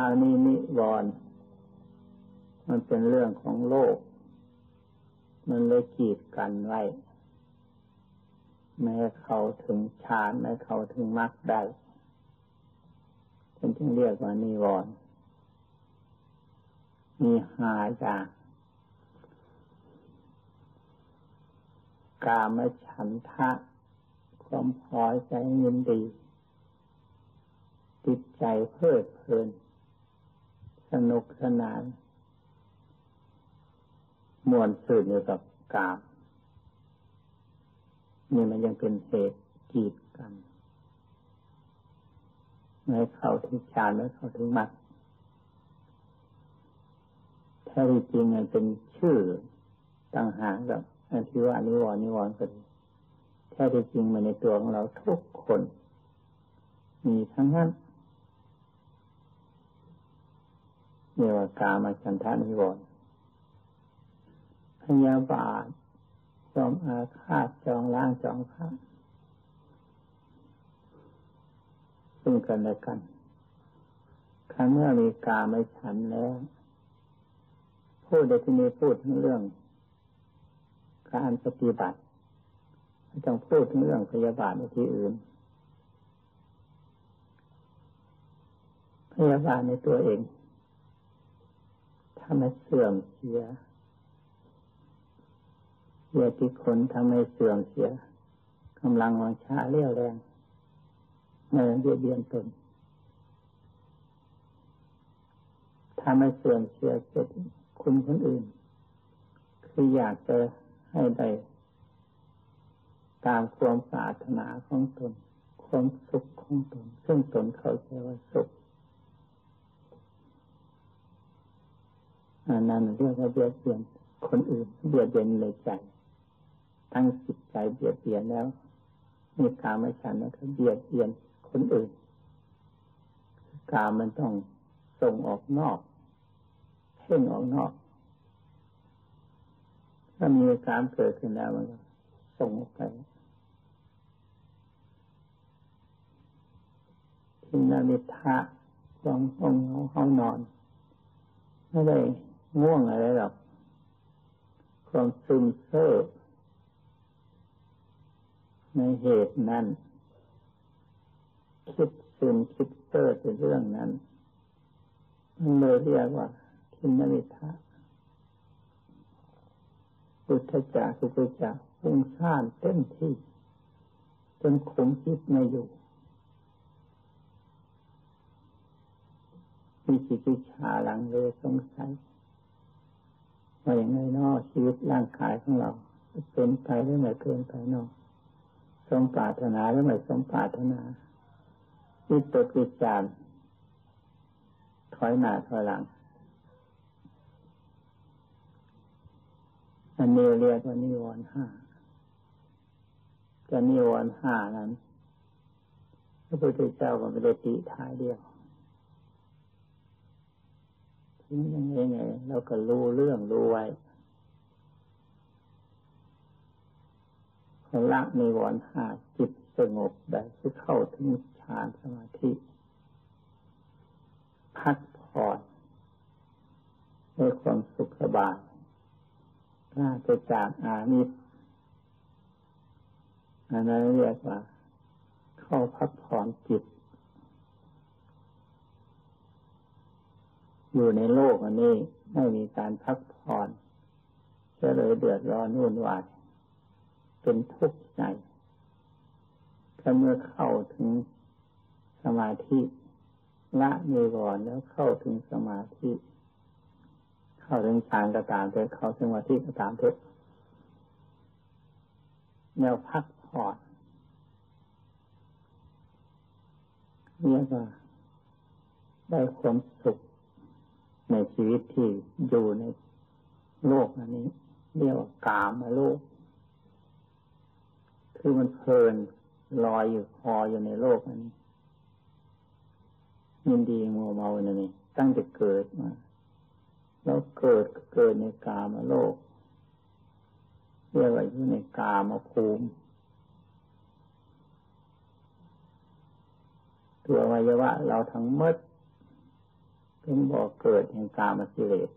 านีนิวรณ์มันเป็นเรื่องของโลก มันเลยกีดกันไว้ไม่ให้เขาถึงฌานไม่เขาถึงมรรคได้ฉันจึงเรียกว่านิวรณ์มีหาอย่างกามฉันทะความพอใจยินดีติดใจเพลิดเพลิน สนุกสนานมวนสื่นอยู่กับกามนี่มันยังเป็นเหตุกีดกันไม่เข้าถึงฌานไม่เข้าถึงมรรคแท้จริงมันเป็นชื่อต่างหากกับอันที่ว่านิวรณ์นิวรณ์ก็ดีแท้จริงมันในตัวของเราทุกคน มีทั้งนั้น เรียกว่ากามาฉันทานิวรณ์พยาบาทจอมอาฆาตจองล้างจองพระซึ่งกันและกันครั้งเมื่อมีกาไม่ฉันแล้ว พูดในที่นี้พูดทั้งเรื่องการปฏิบัติไม่ต้องพูดถึงเรื่องพยาบาทในที่อื่น พยาบาทในตัวเอง ถ้าไม่เสื่อมเสียเสียที่คนทำให้เสื่อมเสียกำลังวังชาเรี่ยวแรงไม่เบียดเบียนตนถ้าไม่เสื่อมเสียเกิดคุณคนอื่น คืออยากจะให้ได้ตามความปรารถนาของตน ความสุขของตน ซึ่งตนเข้าใจว่าสุข อันนั้นเรียกว่าเบียดเบียนคนอื่นเบียดเบียนในใจตั้งจิตใจเบียดเบียนแล้วมีกามฉันนะครับเบียดเบียนคนอื่นกามมันต้องส่งออกนอกเพ่งออกนอก ถ้ามีการเกิดขึ้นแล้วมันก็ส่งออกไปทินามิทะลองห้องห้องนอนไม่ได้ ง่วงอะไรหรอกความซึมเซ่อในเหตุนั้น คิดซึมคิดเซ่อในเรื่องนั้นมันเลยเรียกว่าทินนิทะพุทธจักรุทธจักรฟุ้งซ่านเต็มที่จนขมคิดไม่อยู่มีจิติชาลังเลยสงสัย ว่าอย่างไรนอชีวิตร่างกายของเราเป็นไปหรือไม่เป็นไปนอสมปรารถนาหรือไม่สมปรารถนาวิตกวิจารถอยหน้าถอยหลัง อันนี้เรียกว่านิวรณ์ห้าจะนิวรณ์ห้านั้นพระพุทธเจ้าก็ไม่ได้ติท้ายเดียว ทิ้งยังไงไงเราก็รู้เรื่องรู้ไว้ละในวันหาจิตสงบได้คือเข้าถึงฌานสมาธิ พักผ่อนด้วยความสุขสบายน่าจะจากอามิตรอันนั้นเรียกว่า เข้าพักผ่อนจิต อยู่ในโลกอันนี้ไม่มีการพักผ่อนจะเลยเดือดร้อนวุ่นวายเป็นทุกข์ใจถ้าเมื่อเข้าถึงสมาธิละมีก่อนแล้วเข้าถึงสมาธิ เข้าถึงฌานก็ตามเถอะเข้าสมาธิก็ตามเถอะแนวพักผ่อนเรียกว่าได้ความสุข ในชีวิตที่อยู่ในโลกอันนี้เรียกว่ากามโลก คือมันเพลินลอยอยู่คออยู่ในโลกอันนี้ยินดีมัวเมาเนี่ยนี่ตั้งแต่เกิดมาแล้วเกิดเกิดในกามาโลกเรียกว่าอยู่ในกามาภูมิตัววัยวะเราทั้งมด เป็นบ่อเกิดแห่งกามสิเลส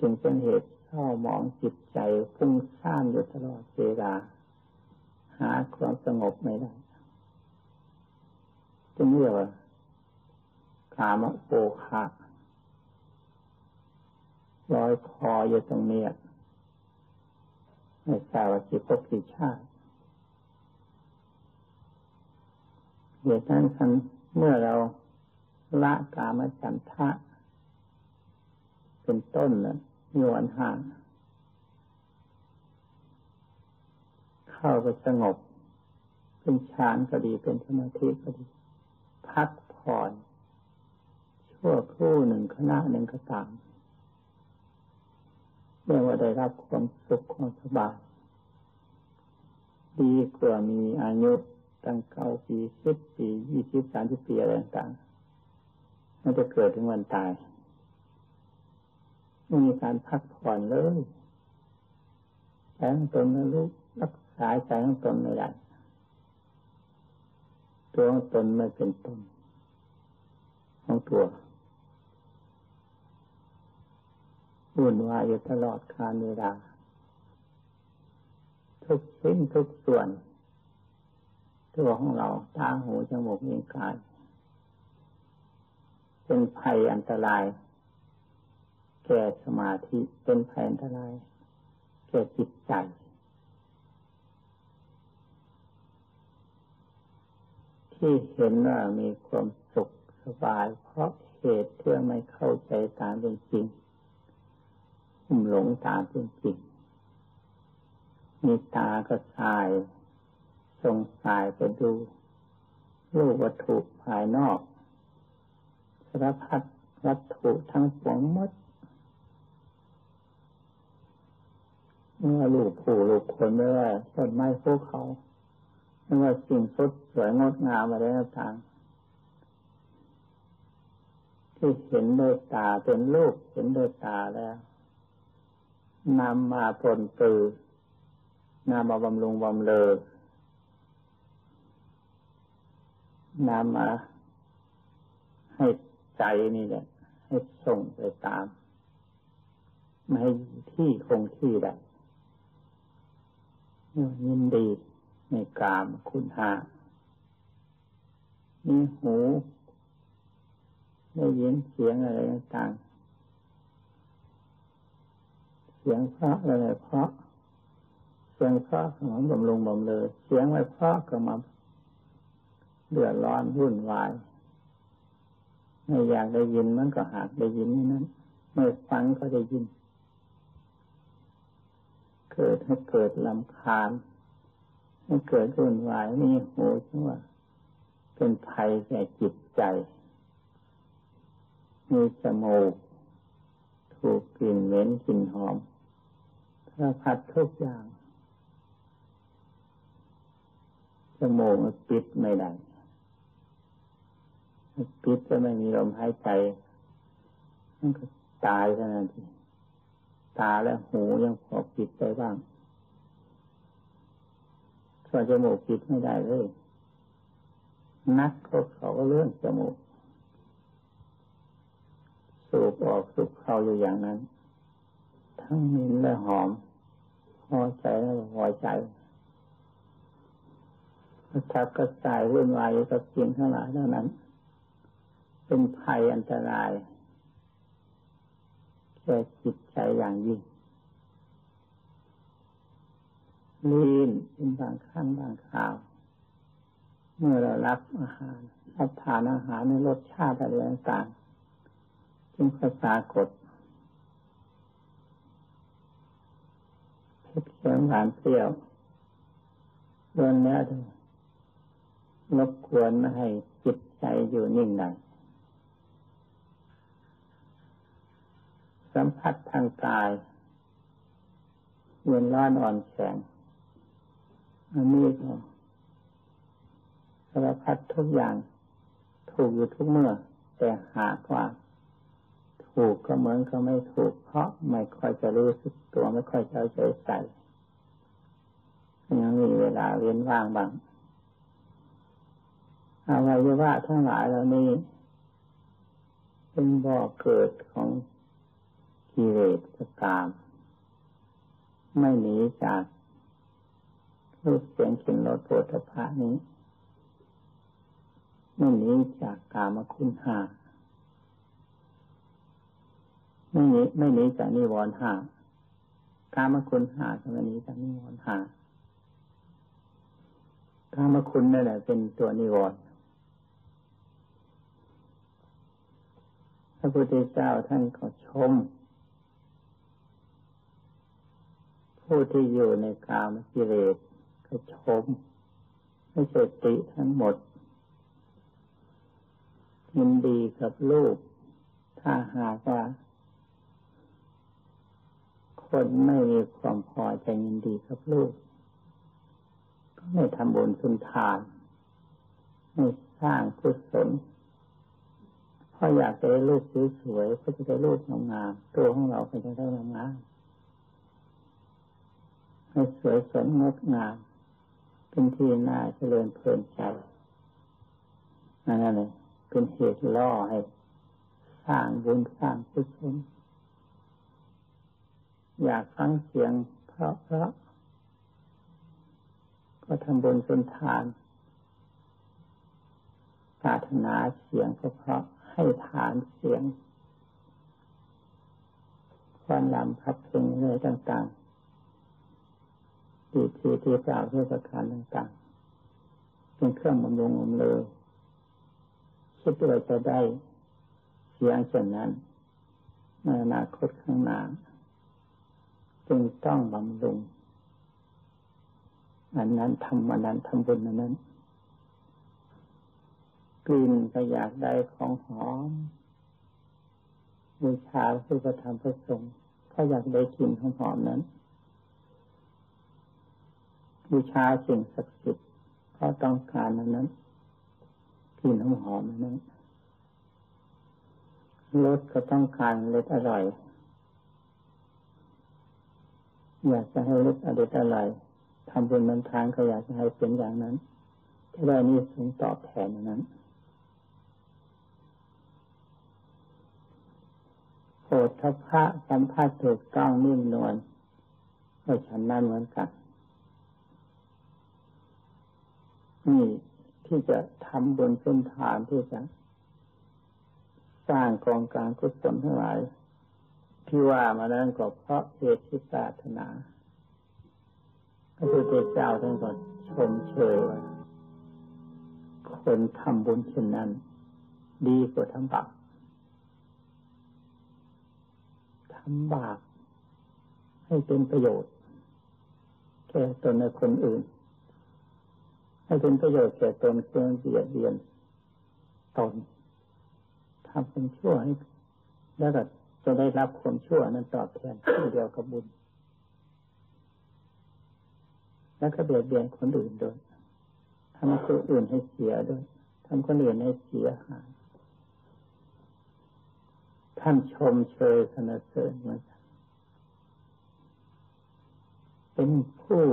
จึงเป็นเหตุเศร้าหมองจิตใจฟุ้งซ่านอยู่ตลอดเวลาหาความสงบไม่ได้จึงเรียกว่ากามโปคะลอยคออยู่ตรงเนี้ไม่ทราบว่ากี่ภพกี่ชาติเหตุนั้นเมื่อเรา ละกามจันทะเป็นต้นนะมีวันห่างเข้าไปสงบ เป็นฌานก็ดีเป็นสมาธิก็ดี พักผ่อน ชั่วครู่หนึ่งขณะหนึ่งก็ตามเรียกว่าได้รับความสุขความสบายดีกว่ามีอายุตั้งเก้าปีสิบปียี่สิบสามสิบปีอะไรต่างๆ มันจะเกิดถึงวันตายไม่มีการพักผ่อนเลยใจของตนไม่รู้รักษาใจของตนไม่ได้ตัวของตนไม่เป็นตนของตัววุ่นวายอยู่ตลอดคาเวลาทุกชิ้นทุกส่วน ตัวของเราตาหูจมูกลิ้นกาย เป็นภัยอันตราย แก่สมาธิเป็นภัยอันตราย แก่จิตใจที่เห็นว่ามีความสุขสบาย เพราะเหตุเพื่อไม่เข้าใจตามเป็นจริงหุ้มหลงตาเป็นจริง มีตาก็สายทรงสายไปดูรูปวัตถุภายนอก สารพัดวัตถุทั้งปวงมด เมื่อลูกผู้ลูกคนไม่ว่าต้นไม้ภูเขาไม่ว่าสิ่งสดสวยงดงามอะไรต่างที่เห็นด้วยตาเป็นรูปเห็นด้วยตาแล้วนำมาปนตือนำมาบำรุงบำเลอนำมาให้ ใจนี่แหละให้ส่งไปตามไม่ให้ที่คงที่ได้ยินดีในกามคุณหามีหูได้ยินเสียงอะไรต่างเสียงพระอะไรเพราะ เสียงพระก็มาบำรุงบำเลยเสียงไม่เพราะก็มาเดือดร้อนวุ่นวาย ไม่อยากได้ยินมันก็หากได้ยินนี่นั้นไม่ฟังก็ได้ยิน เกิดให้เกิดลำคาญให้เกิดวุ่นวายนี่หูชื่ว่าเป็นภัยแก่จิตใจ มีจมูกถูกกลิ่นเหม็นกลิ่นหอมสารพัดทุกอย่างจมูกปิดไม่ได้ ปิดจะไม่มีลมหายใจมันก็ตายขนาดนี้ตาและหูยังพอปิดไปบ้างส่วนจมูกปิดไม่ได้เลย นักเขาเขาก็เรื่องจมูก สูบออกสูบเข้าอยู่อย่างนั้น ทั้งมินและหอมพอใจแล้วพอใจกระชับกระจายวุ่นวายกับสิ่งทั้งหลายเท่านั้น เป็นภัยอันตรายแก่จิตใจอย่างยิ่งลีนเป็นบางครั้งบางคราว เมื่อเรารับอาหารรับทานอาหารในรสชาติอะไรต่างๆจึงปรากฏเสียงหวานเปรี้ยวโดนแล้วรบกวนไม่ให้จิตใจอยู่นิ่งได้ สัมผัสทางกายเย็นร้อนอ่อนแข็งอันนี้ก็สารพัดทุกอย่าง ถูกอยู่ทุกเมื่อ แต่หากว่า ถูกก็เหมือนก็ไม่ถูก เพราะไม่ค่อยจะรู้สึกตัวไม่ค่อยจะใจใส่ยังมีเวลาเว้นว่างบ้างอวัยวะทั้งหลายเหล่านี้ เป็นบ่อเกิดของ กิเลสกาม ไม่หนีจากรูปเสียงกลิ่นรสโผฏฐะนี้ไม่หนีจากกามคุณห้าไม่หนีไม่หนีจากนิวรณ์ห้ากามคุณห้าจะไม่หนีจากนิวรณ์ห้ากามคุณนั่นแหละเป็นตัวนิวรณ์พระพุทธเจ้าท่านก็ชม ผู้ที่อยู่ในกามกิเลสก็ชมไม่ใช่ติทั้งหมดยินดีกับลูก ถ้าหากว่าคนไม่มีความพอใจยินดีกับลูก ก็ไม่ทำบุญสุนทาน ไม่สร้างกุศลพราะอยากได้ลูกสวยๆก็จะได้ลูกงามๆตัวของเราก็จะได้งามๆ ให้สวยสดงดงาม เป็นที่น่าเจริญเพลินใจนั่นเลยเป็นเหตุล่อให้ สร้างบุญสร้างกุศลอยากฟังเสียงเพราะเพราะก็ทำบุญสนทานปรารถนาเสียงเพราะให้ฐานเสียงความลำพับเพลงเลยต่าง ๆ ดีทีที่กล่าวเพื่อประการต่างๆเป็นเครื่องบำรุงบำเรอคิดว่าจะได้เสียงส่วนนั้นในอนาคตข้างหน้าจึงต้องบำรุงอันนั้นทำวันนั้นทำบุญอันนั้นกลิ่นก็อยากได้ของหอมบูชาคือประธรรมพระสงฆ์ถ้าอยากได้กลิ่นของหอมนั้น บูชาสิ่งศักดิ์สิทธิ์เพราต้องการนั้นกลิ่นของหอมนั้นรสก็ต้องการรสอร่อย อยากจะให้รสอร่อยอร่อยทำบุญมันทานก็อยากจะให้เป็นอย่างนั้นจะได้นี่สงตอบแทนนั้นโอทพะสัมภาษถูกต้องนิ่มนวลก็ฉันนั้นเหมือนกัน นี่ที่จะทำบนเส้นทางที่จะสร้างกองการกุศลทั้งหลาย ที่ว่ามานั้นก็เพราะเหตุที่ปรารถนาพระพุทธเจ้าท่านก็ชมเชยว่าคนทำบุญเช่นนั้น ดีกว่าทำบาปทำบาปให้เป็นประโยชน์แก่ตนและคนอื่น ให้เป็นประโยชน์แก่ตนเพื่อเบียดเบียนตนทำเป็นชั่วให้แล้วก็จะได้รับความชั่วนั้นตอบแทนเช่นเดียวกับบุญ แล้วก็เบียดเบียนคนอื่นด้วยทำคนอื่นให้เสียด้วยทำคนอื่นให้เสียหายท่านชมเชยสนเสริญเหมือนกันเป็นผู้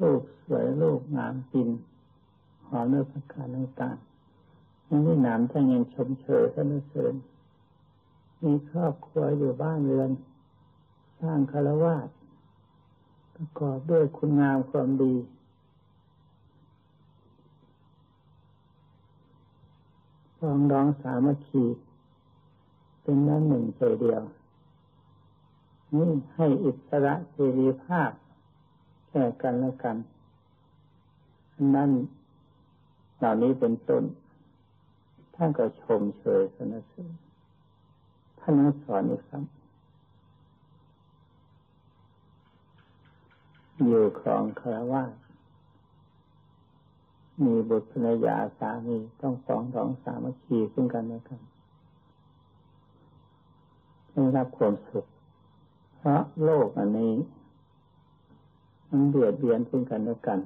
ลูกส วยลูกงามจินหอมเนื้อประการต่างๆยังไม่หนามท่านยังชมเชยสนเสริญมีครอบครัวอยู่บ้านเรือน สร้างคารวะประกอบด้วยคุณงามความดีฟองร้องสามัคคีเป็นนั้นหนึ่งใจเดียว นี่ให้อิสระเสรีภาพแก่กันและกัน นั่นเหล่านี้เป็นต้น ท่านก็ชมเชยสนเสริญท่านนั้นสอนอีกครับอยู่ครองคารวะมีบุตรภรรยาสามีต้องสองสองสามัคคีซึ่งกันและกันได้รับความสุข เพราะโลกอันนี้มันเบียดเบียนซึ่งกันและกัน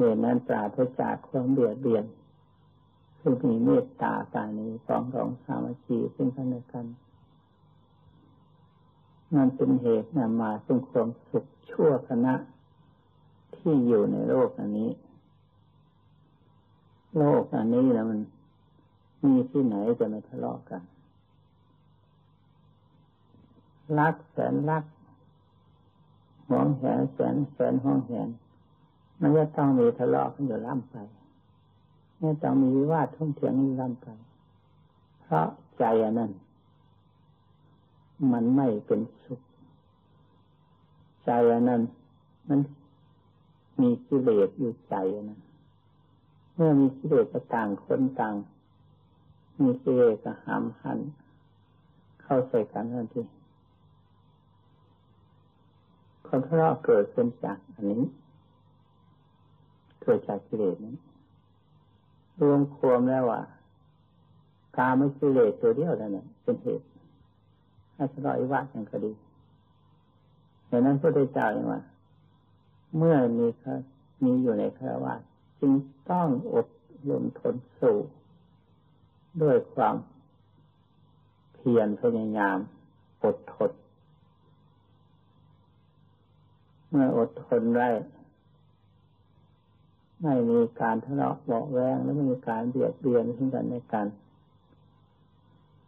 เหตุนั้นปราศจากความเบียดเบียนคือมีเมตตาตานี้สองสองสามัคคีซึ่งกันและกันมันเป็นเหตุนำมาซึ่งความสุขชั่วคณะที่อยู่ในโลกอันนี้ โลกอันนี้นะมัน มีที่ไหนจะไม่ทะเลาะกัน รักแสนรักหวงแหนแสนแสนห้องแหน มันจะต้องมีทะเลาะกันอยู่ล่ำไปไม่ต้องมีวิวาททุ่มเถียงล่ำไป เพราะใจอันนั้น มันไม่เป็นสุข ใจอันนั้น มันมีกิเลสอยู่ใจนนั้นเมื่อมีกิเลสต่างคนต่าง มีกิเลสหามหัน เข้าใส่กันทันทีความทะเลาะเกิดขึ้นจากอันนี้ กิดจากกิเลสนี้นรวมความแล้วว่ากาไม่กิเลสตัวเดียวนั่นเป็นเหตุให้ทะเลาะวิวาทกันก็ดีดังนั้นพระพุทธเจ้าองว่า เมื่อมีมีอยู่ในคารวะจึงต้องอดลมทนสู้ ด้วยความเพียรพยายามอดทนเมื่ออดทนได้ ไม่มีการทะเลาะเบาแวงและไม่มีการเบียดเบียนซึ่งกันและกัน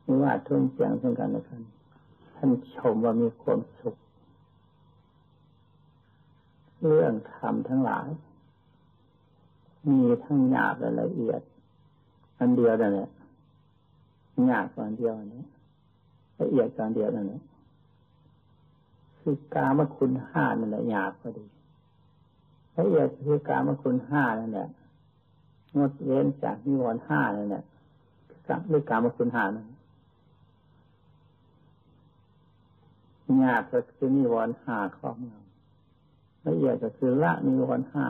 มีว่าทุ่มเสียงซึ่งกันและกันท่านชมว่ามีความสุข เรื่องธรรมทั้งหลาย มีทั้งหยาบและละเอียด อันเดียวนั่นแหละหยาบอันเดียวนี้ละเอียดอันเดียวนั่นแหละคือกามคุณห้านั่นแหละหยาบก็ดี ละเอียดคือกามคุณห้านั่นแหละงดเว้นจากนิวรณ์ห้านั่นแหละกับด้วยกามคุณห้านั่นยาบก็คือนิวรณ์ห้าครอบงำละเอียดก็คือละนิวรณ์ห้า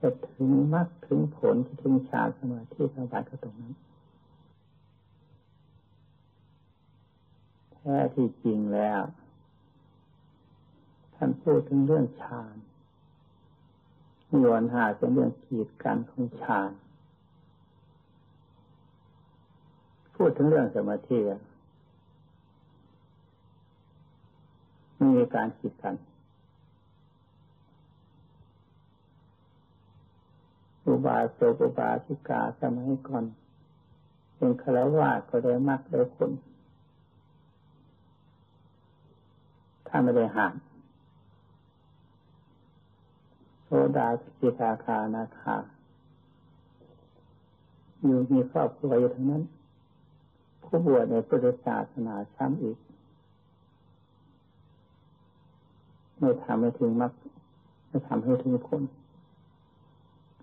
จะถึงมรรคถึงผลจะถึงฌานสมาธิสมาบัติก็ตรงนั้นแท้ที่จริงแล้ว ท่านพูดถึงเรื่องฌานมีวันหาเป็นเรื่องขีดกันของฌานพูดถึงเรื่องสมาธิไม่มีการขีดกันอุบาสกอุบาสิกาสมัยก่อนเป็นคารวะก็ได้มากได้ผลถ้าไม่ได้ห่างโซ ดาสิกาคานาคาอยู่มีครอบครัวอยู่ทั้งนั้น ผู้บวชในพุทธศาสนาช้ำอีก ไม่ทำให้ถึงมรรคไม่ทำให้ถึงผล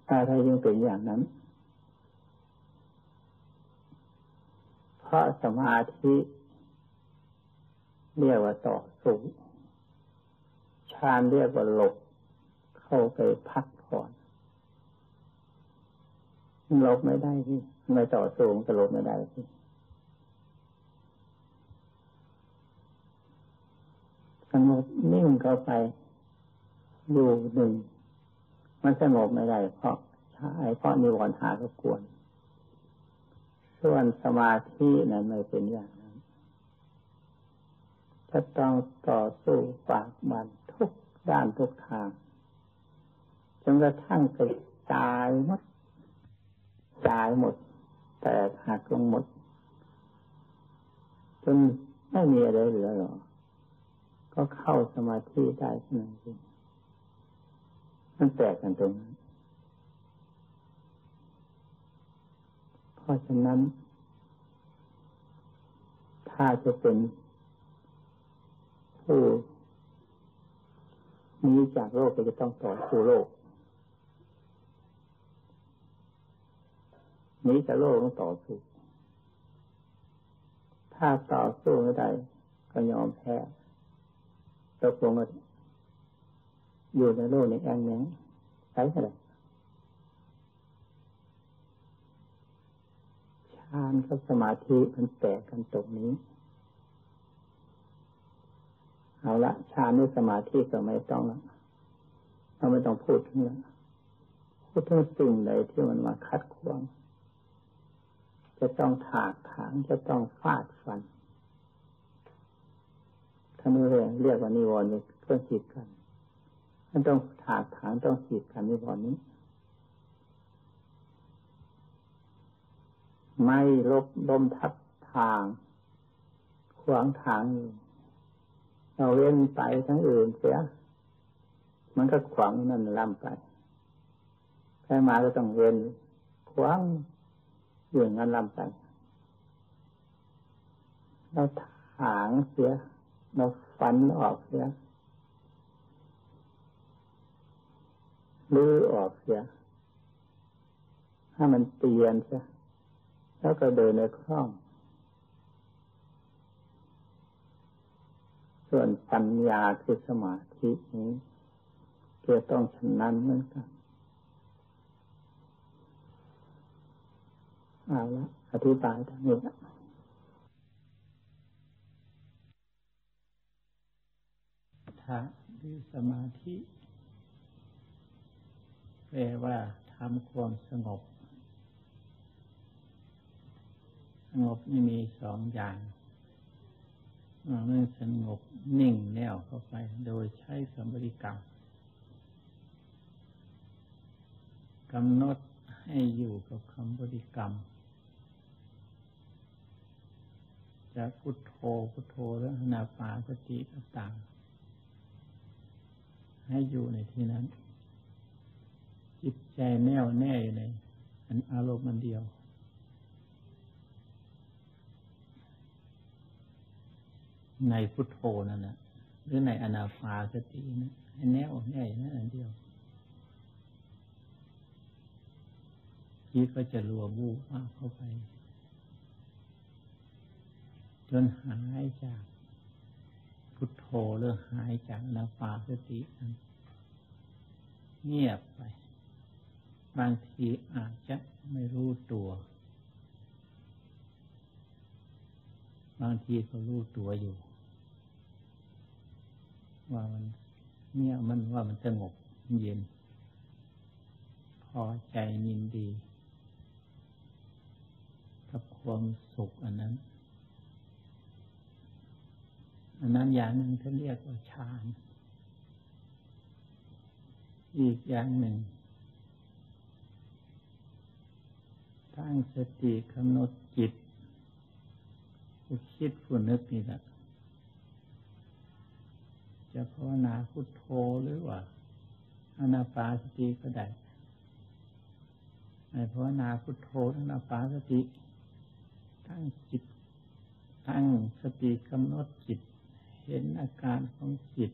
อะไรยังเป็นอย่างนั้น เพราะสมาธิเรียกว่าต่อสู้ฌานเรียกว่าหลบ เข้าไปพักผ่อนหลบไม่ได้ที่ไม่ต่อสู้จะหลบไม่ได้ที่สงบนิ่งเข้าไปอยู่หนึ่งมันสงบไม่ได้เพราะใช่เพราะนิวรณ์หาก็กวน ส่วนสมาธินั้นไม่เป็นอย่างนั้นจะต้องต่อสู้ฝากมันทุกด้านทุกทาง นกระทั่งไปตายหมดตายหมด แต่หักลงหมดจนไม่มีอะไรเหลือหรอกก็เข้าสมาธิได้เท่านั้นเองมันแตกกันตรงนั้นเพราะฉะนั้น ถ้าจะเป็นผู้นี้จากโลกก็จะต้องต่อสู้โลก นี้จากโลกต้องต่อสู้ ถ้าต่อสู้ไม่ได้ก็ยอมแพ้ตกลงกอยู่ในโลกในแองแมงใช้อะไรฌานกับสมาธิมันแตกกันตรงนี้เอาละฌานด้วยสมาธิก็ไม่ต้องละเราไม่ต้องพูดถึงละพูดถึงสิ่งใดที่มันมาคัด ต้องถากถางจะต้องฟาดฟันท่านเรียกเรียกว่านิวรณ์เพื่อจิตกันมันต้องถากถางต้องขีดกันในพอนี้ ไม่ลบลมทับทาง ขวางทางอยู่เราเว้นไปทั้งอื่นเสีย มันก็ขวางนั่นล่ำไปใครมาก็ต้องเว้นขวาง อยู่งั้นลำไปเราถางเสียเราฟันออกเสียลื้อออกเสียถ้ามันเตียนเสียแล้วก็เดินในคล่อง ส่วนปัญญาคือสมาธินี้จะต้องชำนาญเหมือนกัน เอาละอธิบายทางนี้ละถ้าหรือสมาธิแปลว่าทำความสงบ สงบนี่มีสองอย่างเมื่อสงบนิ่งแน่วเข้าไป โดยใช้สมบริกรรมกำหนดให้อยู่กับคำบริกรรม จะพุทโธพุทโธแรือนาปาสติต่างๆให้อยู่ในที่นั้น จิตใจแน่วแน่อยู่ในอันอารมณ์มันเดียว ในพุทโธนั่นนะหรือในอนาฟาสตินะให้แน่วแน่อยู่นั่นอันเดียวจิตก็จะรัวบูมากเข้าไป จนหายจากพุทโธหรือหายจากนาฟาสติเงียบไป บางทีอาจจะไม่รู้ตัว บางทีก็รู้ตัวอยู่ ว่ามันเนี่ยมันว่ามันสงบเย็น พอใจยินดี กับความสุขอันนั้น อันนั้นอย่างหนึ่งท่านเรียกว่าฌาน อีกอย่างหนึ่งตั้งสติกำหนดจิตผู้คิดผู้นึกนี่แหละจะภาวนาพุทโธหรือว่าอนาปาสติก็ได้ในภาวนาพุทโธอนาปาสติ ตั้งจิต ตั้งสติกำหนดจิต เห็นอาการของจิต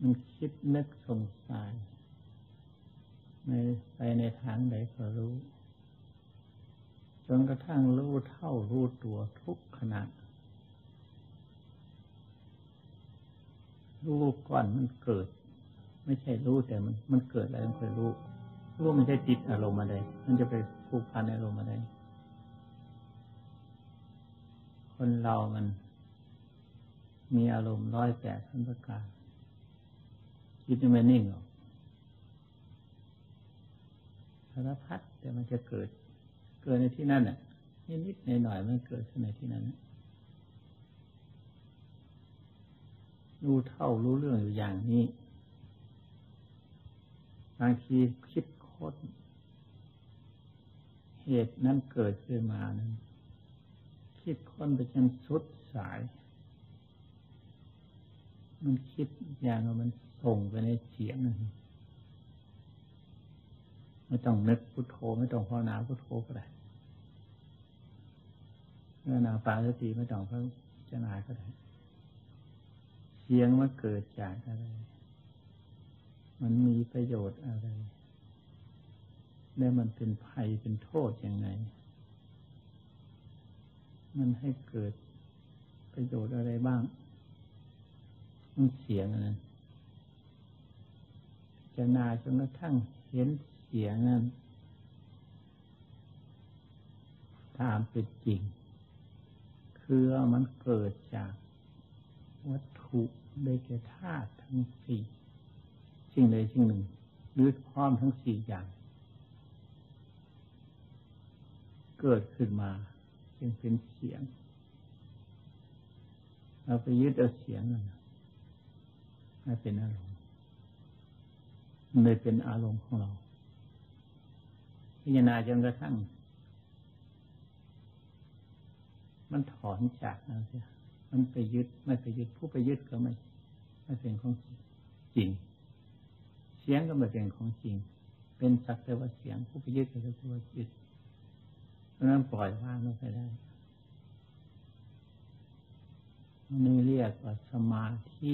มันคิดนึกสงสัยในไปในทางใดก็รู้ จนกระทั่งรู้เท่ารู้ตัวทุกขณะรู้ก่อนมันเกิด ไม่ใช่รู้แต่มันมันเกิดอะไรมันเคยรู้รู้ไม่ใช่จิตอารมณ์อะไรมันจะไปผูกพันอารมณ์อะไร คนเรามัน มีอารมณ์ร้อยแปดพันประการจิตไม่นิ่งหรอกสารพัดแต่มันจะเกิด เกิดในที่นั่นอะนิดๆหน่อยๆมันเกิดในที่นั้นรู้เท่ารู้เรื่องอยู่อย่างนี้บางทีคิดโคตรเหตุนั้นเกิดขึ้นมานั้น คิดค้นไปจนสุดสาย มันคิดอย่างมันส่งไปในเสียงไม่ต้องนึกพุทโธไม่ต้องภาวนาพุทโธก็ได้เมื่อนาปาสติไม่ต้องพระเจนาก็ได้ เสียงมันเกิดจากอะไร มันมีประโยชน์อะไร และมันเป็นภัยเป็นโทษยังไง มันให้เกิดประโยชน์อะไรบ้าง มันเสียงนั้นจะนาจนกระทั่งเห็นเสียงนั้นตามเป็นจริง คือมันเกิดจากวัตถุได้แก่ธาตุทั้งสี่สิ่งใดสิ่งหนึ่ง หรือพร้อมทั้งสี่อย่าง เกิดขึ้นมา จึงเป็นเสียง เราไปยึดเอาเสียงนั้นไม่เป็นอารมณ์มันเลยเป็นอารมณ์ของเรา พิจารณาจนกระทั่ง มันถอนจากนั่นเสียมันไปยึดไม่ไปยึดผู้ไปยึดก็ไม่ไม่เป็นของจริง เสียงก็ไม่เป็นของจริง เป็นสักแต่ว่าเสียงผู้ไปยึดก็สักแต่ว่ายึด นั้นปล่อยวางลงไปได้นี่เรียกว่าสมาธิ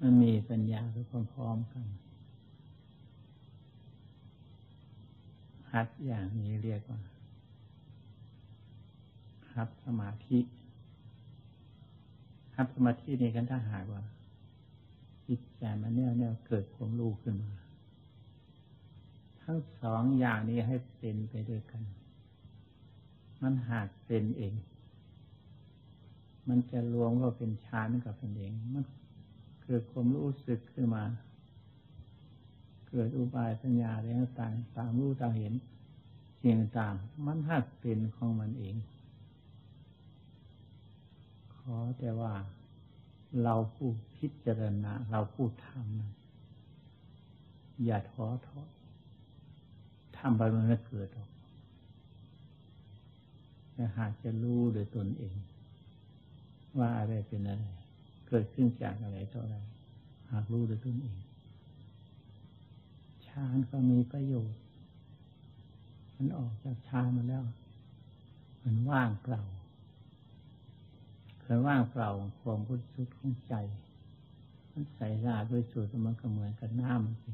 มันมีปัญญาไปพร้อมๆกันหัดอย่างนี้เรียกว่าหัดสมาธิหัดสมาธินี่กันถ้าหากว่าจิตใจมันแน่วแน่เกิดความรู้ขึ้นมา ทั้งสองอย่างนี้ให้เป็นไปด้วยกัน มันหากเป็นเอง มันจะรวมก็เป็นฌานกับเป็นเอง มันเกิดความรู้สึกขึ้นมา เกิดอุบายสัญญาอะไรต่างตามรู้ตามเห็นสิ่งต่าง มันหักเป็นของมันเอง ขอแต่ว่าเราผู้พิจารณา เราผู้ทำอย่าท้อถอย ทำไปมันไม่เกิดหรอกแต่หากจะรู้โดยตนเอง ว่าอะไรเป็นอะไร เกิดขึ้นจากอะไรเท่าไรหากรู้โดยตนเองฌานก็มีประโยชน์ มันออกจากฌานมาแล้ว มันว่างเปล่าเคยว่างเปล่าความบริสุทธิ์ของใจ มันใส่ราด้วยสุดมันก็เหมือนกับน้ำสิ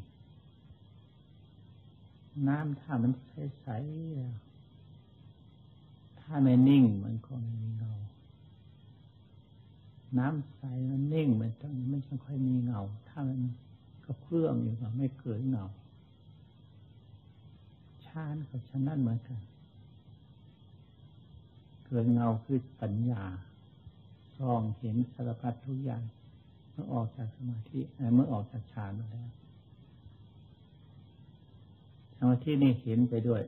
น้ำถ้ามันใสๆถ้าไม่นิ่งมันก็ไม่มีเงา น้ำใสมันนิ่งมันต้องไม่ค่อยมีเงา ถ้ามันก็เพื่อมอยู่ก็ไม่เกิดเงาชาญกับชนั้นเหมือนกัน เกิดเงาคือปัญญาส่องเห็นสารพัดทุกอย่าง เมื่อออกจากสมาธิเมื่อออกจากฌานมาแล้ว เอาที่นี่เห็นไปด้วย